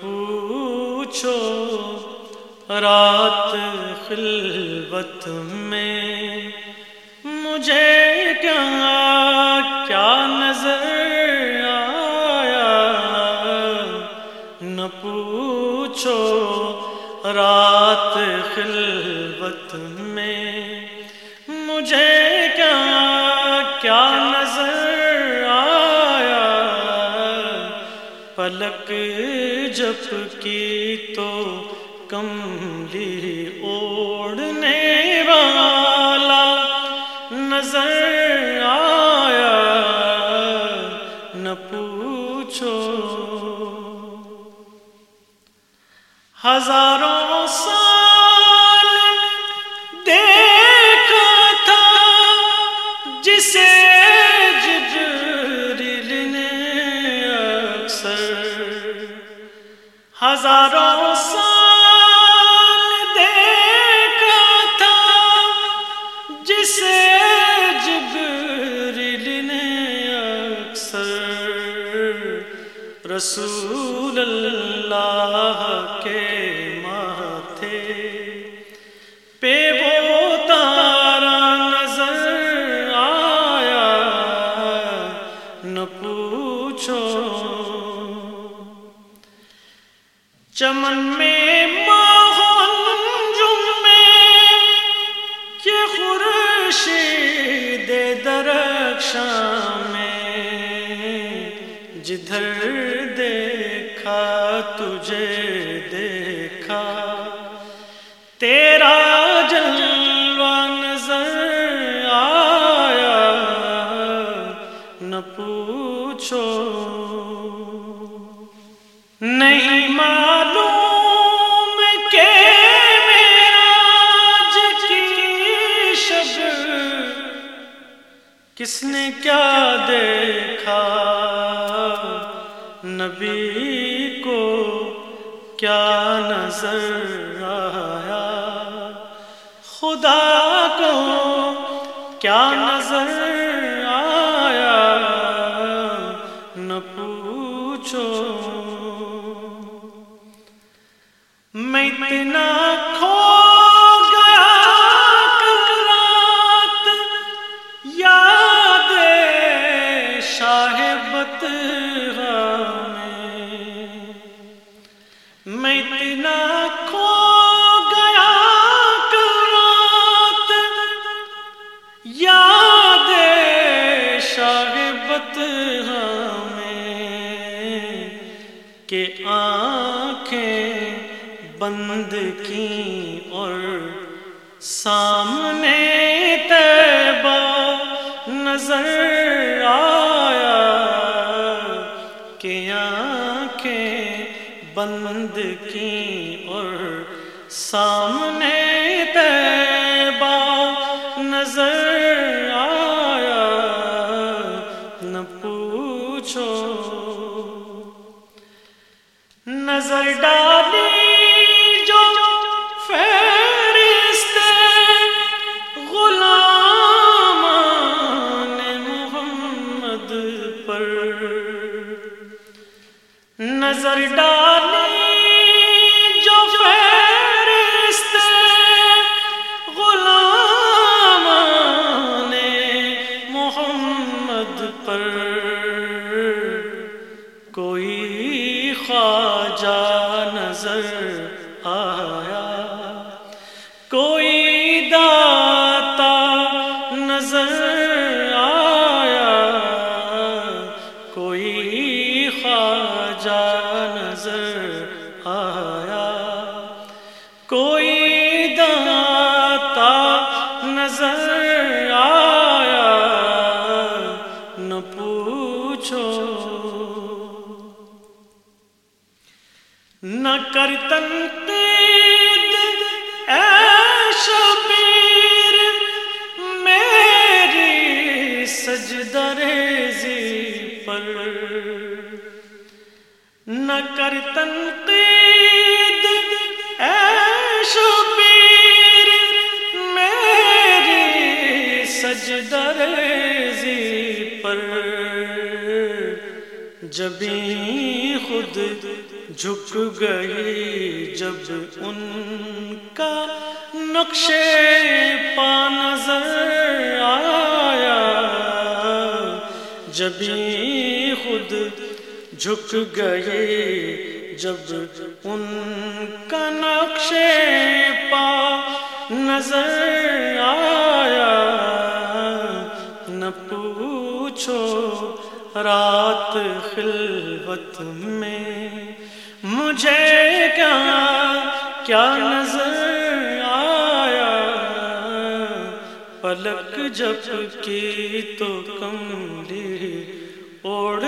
پوچھو رات خلوت میں مجھے کیا کیا نظر آیا؟ نہ پوچھو رات خلوت میں مجھے کیا کیا نظر آیا؟ پلک جب کی تو کملی اوڑنے والا نظر آیا نہ پوچھو۔ ہزاروں سال ہزاروں سال دیکھا تھا جسے جبریل نے اکثر رسول اللہ کے چمن میں ماحول میں کہ خورشید درخشاں میں جدھر دیکھا تجھے دیکھا۔ کیا دیکھا؟ نبی کو کیا نظر آیا؟ خدا کو کیا نظر میں اتنا کھو گیا رات۔ یاد شاہ بتہا کہ آنکھیں بند کی اور سامنے تیبہ نظر بند کی اور سامنے تیبہ نظر آیا، نہ پوچھو۔ نظر ڈالی جو فہرست محمد پر۔ نظر ڈالی جو فہرست نے محمد پر کوئی خواجہ نظر آیا۔ نظر آیا۔ کوئی داتا نظر آیا، نہ پوچھو، نہ کر تنقید۔ اے شبیر میری سجدہ ریزی پر نہ کر تنقید، اے شبیر میری سجدہ پر۔ جبھی خود جھک گئی، جب ان کا نقش پا نظر آیا۔ جبھی خود جھک گئے جب ان کا نقش پا نظر آیا، نہ پوچھو رات خلوت میں مجھے کیا کیا نظر آیا؟ پلک جب کی تو کملی اوڑھ